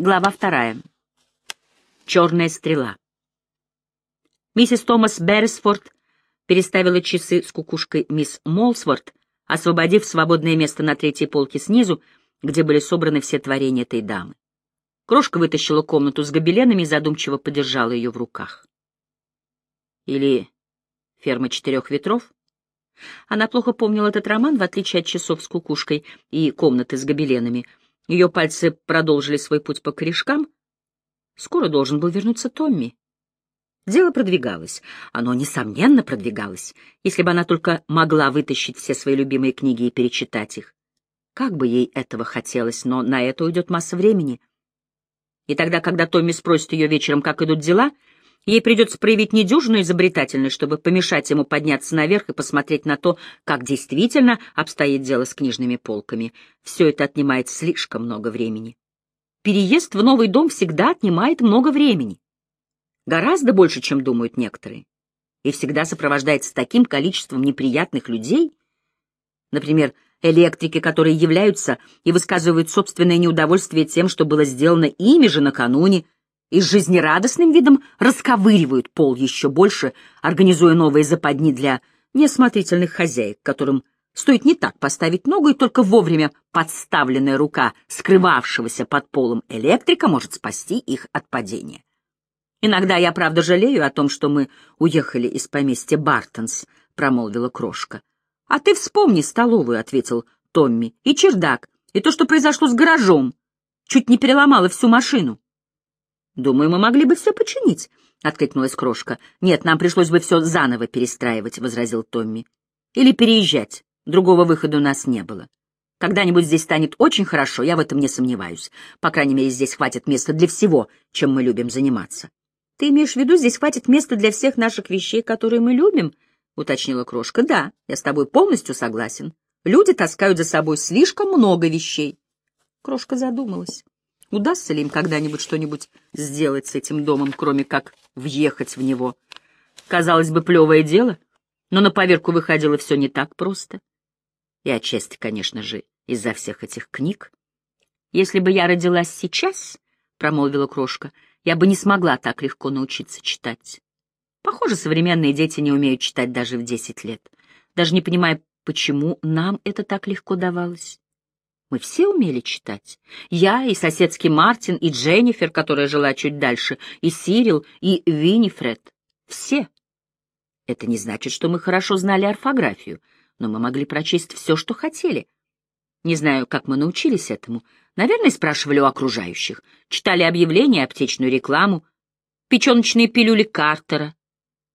Глава вторая. Черная стрела. Миссис Томас Беррисфорд переставила часы с кукушкой мисс Молсворт, освободив свободное место на третьей полке снизу, где были собраны все творения этой дамы. Крошка вытащила комнату с гобеленами и задумчиво подержала ее в руках. Или «Ферма четырех ветров»? Она плохо помнила этот роман, в отличие от часов с кукушкой и комнаты с гобеленами — ее пальцы продолжили свой путь по корешкам. Скоро должен был вернуться Томми. Дело продвигалось. Оно, несомненно, продвигалось, если бы она только могла вытащить все свои любимые книги и перечитать их. Как бы ей этого хотелось, но на это уйдет масса времени. И тогда, когда Томми спросит ее вечером, как идут дела, — Ей придется проявить недюжинную изобретательность, чтобы помешать ему подняться наверх и посмотреть на то, как действительно обстоит дело с книжными полками. Все это отнимает слишком много времени. Переезд в новый дом всегда отнимает много времени. Гораздо больше, чем думают некоторые. И всегда сопровождается таким количеством неприятных людей. Например, электрики, которые являются и высказывают собственное неудовольствие тем, что было сделано ими же накануне, и с жизнерадостным видом расковыривают пол еще больше, организуя новые западни для неосмотрительных хозяек, которым стоит не так поставить ногу, и только вовремя подставленная рука скрывавшегося под полом электрика может спасти их от падения. «Иногда я, правда, жалею о том, что мы уехали из поместья Бартонс», — промолвила крошка. «А ты вспомни столовую», — ответил Томми, — «и чердак, и то, что произошло с гаражом. Чуть не переломало всю машину». «Думаю, мы могли бы все починить», — откликнулась Крошка. «Нет, нам пришлось бы все заново перестраивать», — возразил Томми. «Или переезжать. Другого выхода у нас не было. Когда-нибудь здесь станет очень хорошо, я в этом не сомневаюсь. По крайней мере, здесь хватит места для всего, чем мы любим заниматься». «Ты имеешь в виду, здесь хватит места для всех наших вещей, которые мы любим?» — уточнила Крошка. «Да, я с тобой полностью согласен. Люди таскают за собой слишком много вещей». Крошка задумалась. Удастся ли им когда-нибудь что-нибудь сделать с этим домом, кроме как въехать в него? Казалось бы, плевое дело, но на поверку выходило все не так просто. И отчасти, конечно же, из-за всех этих книг. «Если бы я родилась сейчас, — промолвила крошка, — я бы не смогла так легко научиться читать. Похоже, современные дети не умеют читать даже в десять лет, даже не понимая, почему нам это так легко давалось. Мы все умели читать. Я и соседский Мартин, и Дженнифер, которая жила чуть дальше, и Сирил, и Винифред. Все. Это не значит, что мы хорошо знали орфографию, но мы могли прочесть все, что хотели. Не знаю, как мы научились этому. Наверное, спрашивали у окружающих. Читали объявления, аптечную рекламу, печеночные пилюли Картера.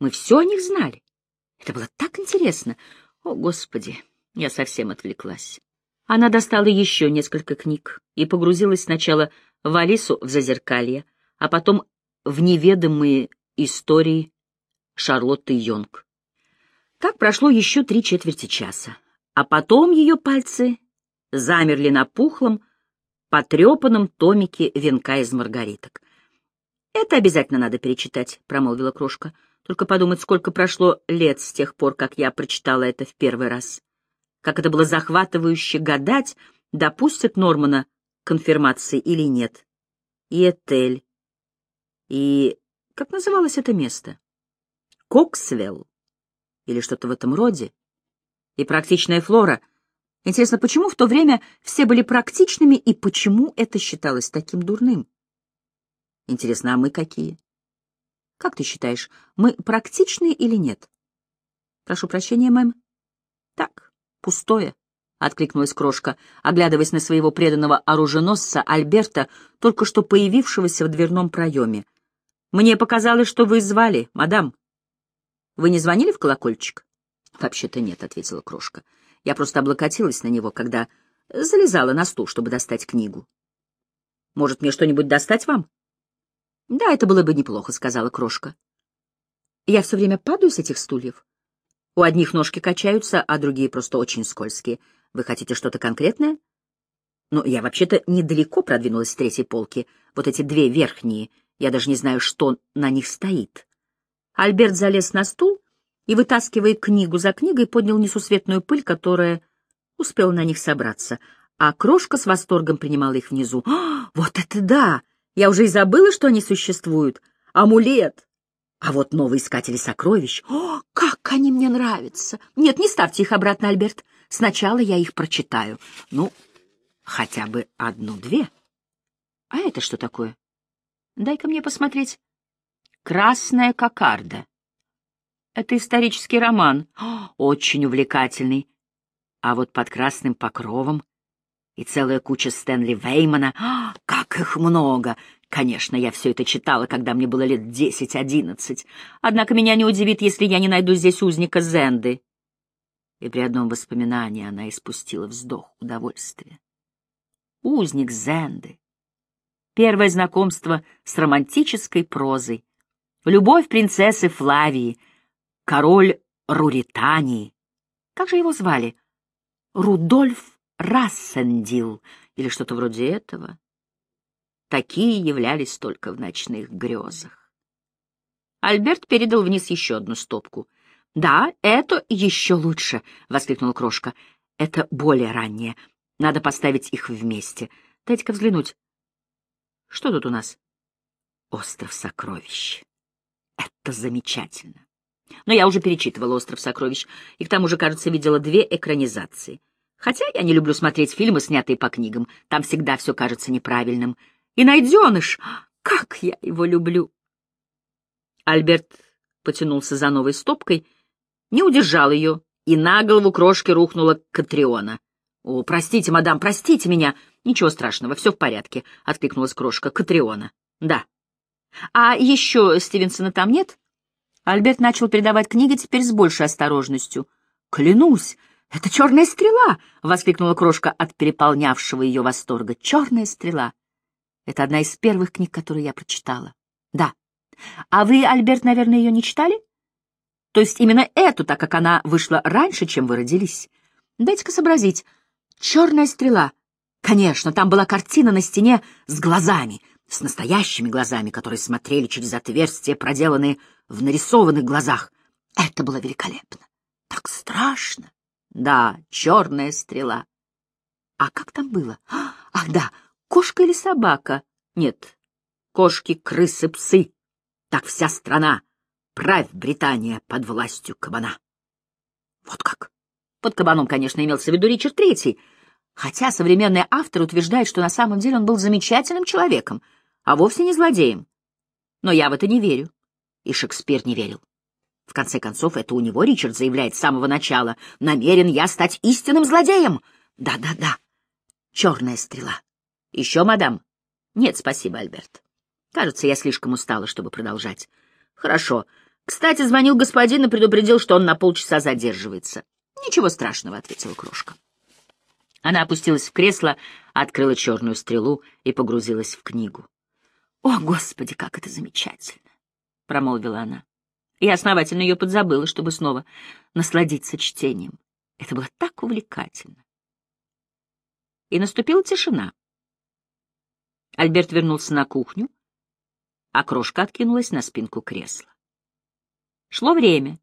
Мы все о них знали. Это было так интересно. О, Господи, я совсем отвлеклась. Она достала еще несколько книг и погрузилась сначала в Алису в Зазеркалье, а потом в неведомые истории Шарлотты Йонг. Так прошло еще три четверти часа, а потом ее пальцы замерли на пухлом, потрепанном томике венка из маргариток. «Это обязательно надо перечитать», — промолвила крошка. «Только подумать, сколько прошло лет с тех пор, как я прочитала это в первый раз» как это было захватывающе гадать, допустят Нормана конфирмации или нет. И Этель. И... как называлось это место? Коксвелл. Или что-то в этом роде. И практичная флора. Интересно, почему в то время все были практичными и почему это считалось таким дурным? Интересно, а мы какие? Как ты считаешь, мы практичные или нет? Прошу прощения, мэм. Пустое, — откликнулась крошка, оглядываясь на своего преданного оруженосца Альберта, только что появившегося в дверном проеме. — Мне показалось, что вы звали, мадам. — Вы не звонили в колокольчик? — Вообще-то нет, — ответила крошка. Я просто облокотилась на него, когда залезала на стул, чтобы достать книгу. — Может, мне что-нибудь достать вам? — Да, это было бы неплохо, — сказала крошка. — Я все время падаю с этих стульев. У одних ножки качаются, а другие просто очень скользкие. Вы хотите что-то конкретное? Ну, я вообще-то недалеко продвинулась с третьей полки. Вот эти две верхние. Я даже не знаю, что на них стоит. Альберт залез на стул и, вытаскивая книгу за книгой, поднял несусветную пыль, которая успела на них собраться. А крошка с восторгом принимала их внизу. «А, вот это да! Я уже и забыла, что они существуют. Амулет. А вот новые искатели сокровищ. О, как они мне нравятся! Нет, не ставьте их обратно, Альберт. Сначала я их прочитаю. Ну, хотя бы одну-две. А это что такое? Дай-ка мне посмотреть. «Красная кокарда». Это исторический роман, очень увлекательный. А вот под красным покровом и целая куча Стэнли Веймана, как их много! Конечно, я все это читала, когда мне было лет десять-одиннадцать. Однако меня не удивит, если я не найду здесь узника Зенды. И при одном воспоминании она испустила вздох удовольствия. Узник Зенды. Первое знакомство с романтической прозой. Любовь принцессы Флавии. Король Руритании. Как же его звали? Рудольф Рассендил или что-то вроде этого. Такие являлись только в ночных грезах. Альберт передал вниз еще одну стопку. «Да, это еще лучше!» — воскликнула крошка. «Это более раннее. Надо поставить их вместе. Дайте-ка взглянуть. Что тут у нас? Остров сокровищ. Это замечательно. Но я уже перечитывала «Остров сокровищ» и к тому же, кажется, видела две экранизации. Хотя я не люблю смотреть фильмы, снятые по книгам. Там всегда все кажется неправильным. И найденыш! Как я его люблю! Альберт потянулся за новой стопкой, не удержал ее, и на голову крошки рухнула Катриона. — О, простите, мадам, простите меня! Ничего страшного, все в порядке, — откликнулась крошка. — Катриона. — Да. — А еще Стивенсона там нет? Альберт начал передавать книги теперь с большей осторожностью. — Клянусь, это черная стрела! — воскликнула крошка от переполнявшего ее восторга. — Черная стрела! Это одна из первых книг, которые я прочитала. Да. А вы, Альберт, наверное, ее не читали? То есть именно эту, так как она вышла раньше, чем вы родились? Дайте-ка сообразить. Черная стрела. Конечно, там была картина на стене с глазами, с настоящими глазами, которые смотрели через отверстия, проделанные в нарисованных глазах. Это было великолепно. Так страшно. Да, черная стрела. А как там было? Ах, да, Кошка или собака? Нет. Кошки, крысы, псы. Так вся страна. Правь, Британия, под властью кабана. Вот как. Под кабаном, конечно, имелся в виду Ричард Третий, хотя современный автор утверждает, что на самом деле он был замечательным человеком, а вовсе не злодеем. Но я в это не верю. И Шекспир не верил. В конце концов, это у него Ричард заявляет с самого начала. Намерен я стать истинным злодеем. Да-да-да. Черная стрела. Еще, мадам? Нет, спасибо, Альберт. Кажется, я слишком устала, чтобы продолжать. Хорошо. Кстати, звонил господин и предупредил, что он на полчаса задерживается. Ничего страшного, ответила крошка. Она опустилась в кресло, открыла черную стрелу и погрузилась в книгу. «О, Господи, как это замечательно!» — промолвила она. Я основательно ее подзабыла, чтобы снова насладиться чтением. Это было так увлекательно. И наступила тишина. Альберт вернулся на кухню, а крошка откинулась на спинку кресла. Шло время,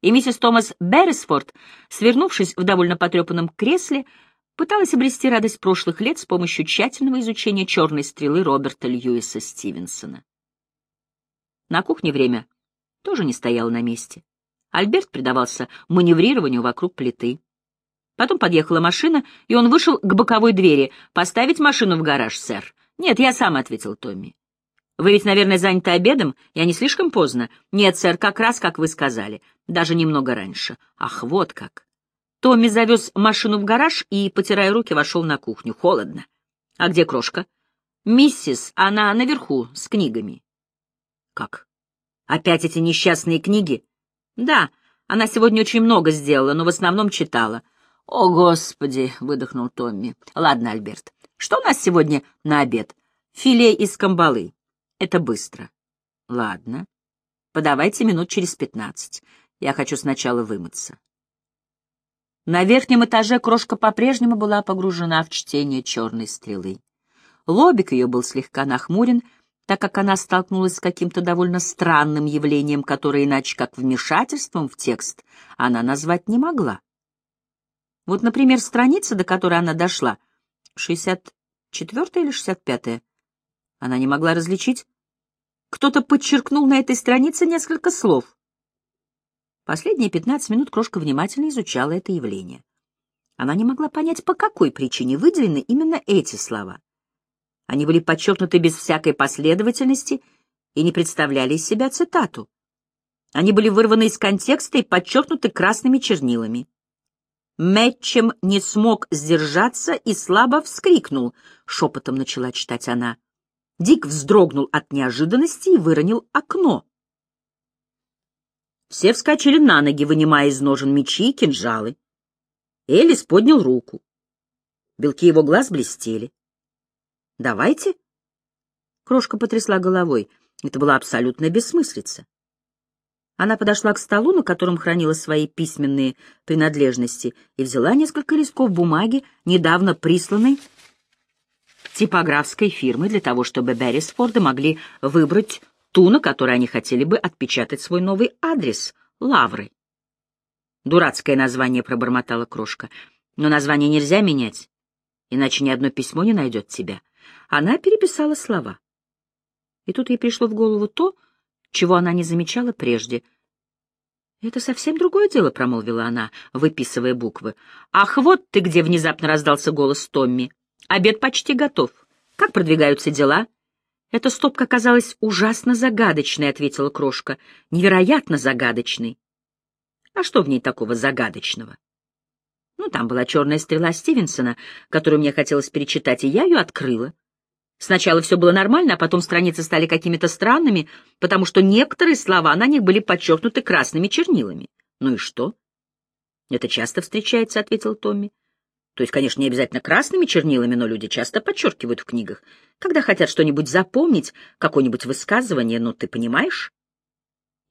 и миссис Томас Беррисфорд, свернувшись в довольно потрепанном кресле, пыталась обрести радость прошлых лет с помощью тщательного изучения черной стрелы Роберта Льюиса Стивенсона. На кухне время тоже не стояло на месте. Альберт предавался маневрированию вокруг плиты. Потом подъехала машина, и он вышел к боковой двери. «Поставить машину в гараж, сэр?» «Нет, я сам», — ответил Томми. «Вы ведь, наверное, заняты обедом? Я не слишком поздно?» «Нет, сэр, как раз, как вы сказали. Даже немного раньше». «Ах, вот как». Томми завез машину в гараж и, потирая руки, вошел на кухню. Холодно. «А где крошка?» «Миссис, она наверху, с книгами». «Как? Опять эти несчастные книги?» «Да, она сегодня очень много сделала, но в основном читала. «О, Господи!» — выдохнул Томми. «Ладно, Альберт, что у нас сегодня на обед? Филе из камбалы. Это быстро». «Ладно. Подавайте минут через пятнадцать. Я хочу сначала вымыться». На верхнем этаже крошка по-прежнему была погружена в чтение черной стрелы. Лобик ее был слегка нахмурен, так как она столкнулась с каким-то довольно странным явлением, которое иначе как вмешательством в текст она назвать не могла. Вот, например, страница, до которой она дошла, 64 или 65-я, Она не могла различить. Кто-то подчеркнул на этой странице несколько слов. Последние пятнадцать минут крошка внимательно изучала это явление. Она не могла понять, по какой причине выделены именно эти слова. Они были подчеркнуты без всякой последовательности и не представляли из себя цитату. Они были вырваны из контекста и подчеркнуты красными чернилами. Мэтчем не смог сдержаться и слабо вскрикнул, — шепотом начала читать она. Дик вздрогнул от неожиданности и выронил окно. Все вскочили на ноги, вынимая из ножен мечи и кинжалы. Элис поднял руку. Белки его глаз блестели. «Давайте?» Крошка потрясла головой. Это была абсолютная бессмыслица. Она подошла к столу, на котором хранила свои письменные принадлежности, и взяла несколько листков бумаги, недавно присланной типографской фирмы для того, чтобы Беррисфорды могли выбрать ту, на которой они хотели бы отпечатать свой новый адрес — Лавры. Дурацкое название пробормотала крошка. Но название нельзя менять, иначе ни одно письмо не найдет тебя. Она переписала слова. И тут ей пришло в голову то, чего она не замечала прежде. «Это совсем другое дело», — промолвила она, выписывая буквы. «Ах, вот ты где!» — внезапно раздался голос Томми. «Обед почти готов. Как продвигаются дела?» «Эта стопка казалась ужасно загадочной», — ответила крошка. «Невероятно загадочной». «А что в ней такого загадочного?» «Ну, там была черная стрела Стивенсона, которую мне хотелось перечитать, и я ее открыла. Сначала все было нормально, а потом страницы стали какими-то странными, потому что некоторые слова на них были подчеркнуты красными чернилами. Ну и что? Это часто встречается, — ответил Томми. То есть, конечно, не обязательно красными чернилами, но люди часто подчеркивают в книгах, когда хотят что-нибудь запомнить, какое-нибудь высказывание, ну, ты понимаешь?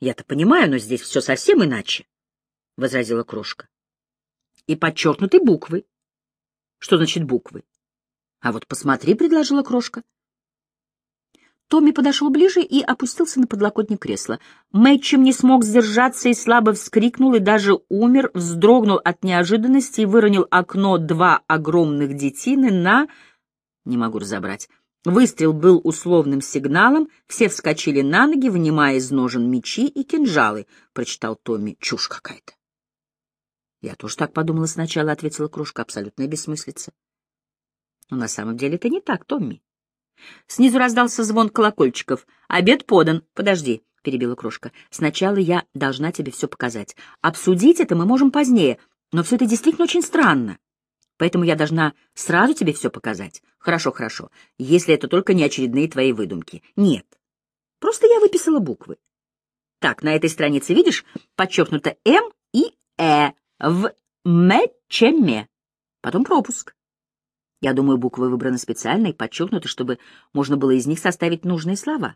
Я-то понимаю, но здесь все совсем иначе, — возразила Крошка. И подчеркнуты буквы. Что значит буквы? А вот посмотри, — предложила крошка. Томми подошел ближе и опустился на подлокотник кресла. Мэтчем не смог сдержаться и слабо вскрикнул, и даже умер, вздрогнул от неожиданности и выронил окно два огромных детины на... Не могу разобрать. Выстрел был условным сигналом, все вскочили на ноги, вынимая из ножен мечи и кинжалы, — прочитал Томми. Чушь какая-то. — Я тоже так подумала сначала, — ответила Кружка, — абсолютная бессмыслица. Но на самом деле это не так, Томми. Снизу раздался звон колокольчиков. «Обед подан. Подожди», — перебила крошка. «Сначала я должна тебе все показать. Обсудить это мы можем позднее, но все это действительно очень странно. Поэтому я должна сразу тебе все показать. Хорошо, хорошо, если это только не очередные твои выдумки. Нет. Просто я выписала буквы. Так, на этой странице, видишь, подчеркнуто «М» и «Э» в «Мечеме». Потом пропуск. Я думаю, буквы выбраны специально и подчеркнуты, чтобы можно было из них составить нужные слова.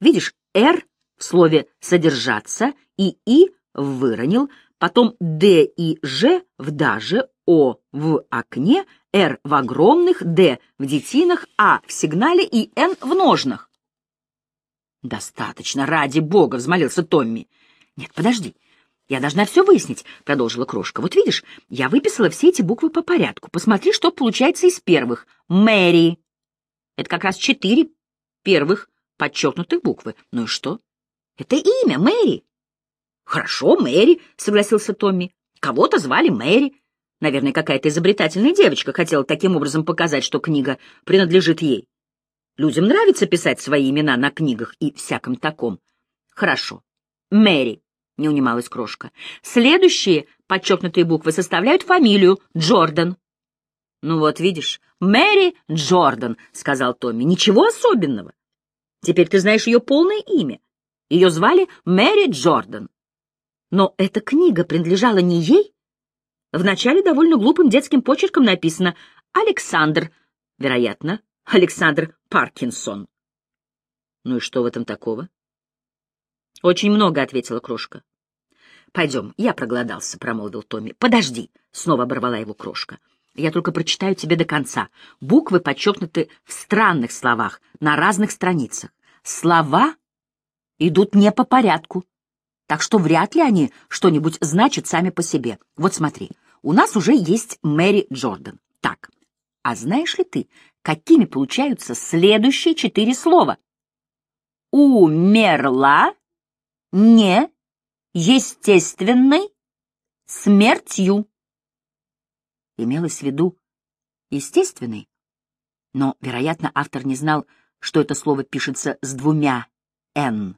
Видишь, «р» в слове «содержаться» и «и» в «выронил», потом «д» и «ж» в «даже», «о» в «окне», «р» в огромных, «д» в детинах, «а» в сигнале и «н» в ножнах. «Достаточно, ради бога!» — взмолился Томми. «Нет, подожди. «Я должна все выяснить», — продолжила Крошка. «Вот видишь, я выписала все эти буквы по порядку. Посмотри, что получается из первых. Мэри. Это как раз четыре первых подчеркнутых буквы. Ну и что? Это имя, Мэри. Хорошо, Мэри, — согласился Томми. Кого-то звали Мэри. Наверное, какая-то изобретательная девочка хотела таким образом показать, что книга принадлежит ей. Людям нравится писать свои имена на книгах и всяком таком. Хорошо. Мэри. — не унималась крошка. «Следующие подчеркнутые буквы составляют фамилию Джордан». «Ну вот, видишь, Мэри Джордан», — сказал Томми. «Ничего особенного. Теперь ты знаешь ее полное имя. Ее звали Мэри Джордан. Но эта книга принадлежала не ей. Вначале довольно глупым детским почерком написано «Александр», вероятно, Александр Паркинсон. Ну и что в этом такого? «Очень много», — ответила Крошка. «Пойдем, я проголодался», — промолвил Томми. «Подожди», — снова оборвала его Крошка. «Я только прочитаю тебе до конца. Буквы подчеркнуты в странных словах, на разных страницах. Слова идут не по порядку, так что вряд ли они что-нибудь значат сами по себе. Вот смотри, у нас уже есть Мэри Джордан. Так, а знаешь ли ты, какими получаются следующие четыре слова. Умерла не естественной смертью. Имелось в виду естественный, но, вероятно, автор не знал, что это слово пишется с двумя «н».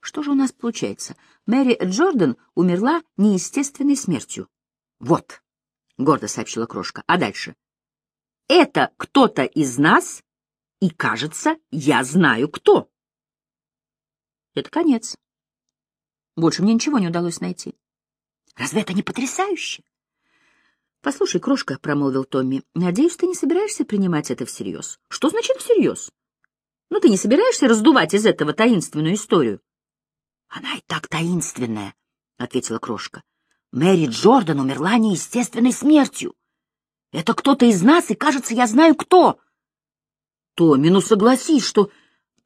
Что же у нас получается? Мэри Джордан умерла неестественной смертью. Вот, — гордо сообщила крошка. А дальше? Это кто-то из нас, и, кажется, я знаю кто. Это конец. Больше мне ничего не удалось найти. Разве это не потрясающе? — Послушай, крошка, — промолвил Томми, — надеюсь, ты не собираешься принимать это всерьез. — Что значит всерьез? Ну, ты не собираешься раздувать из этого таинственную историю? — Она и так таинственная, — ответила крошка. — Мэри Джордан умерла неестественной смертью. Это кто-то из нас, и, кажется, я знаю, кто. Томми, ну согласись, что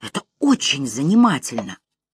это очень занимательно.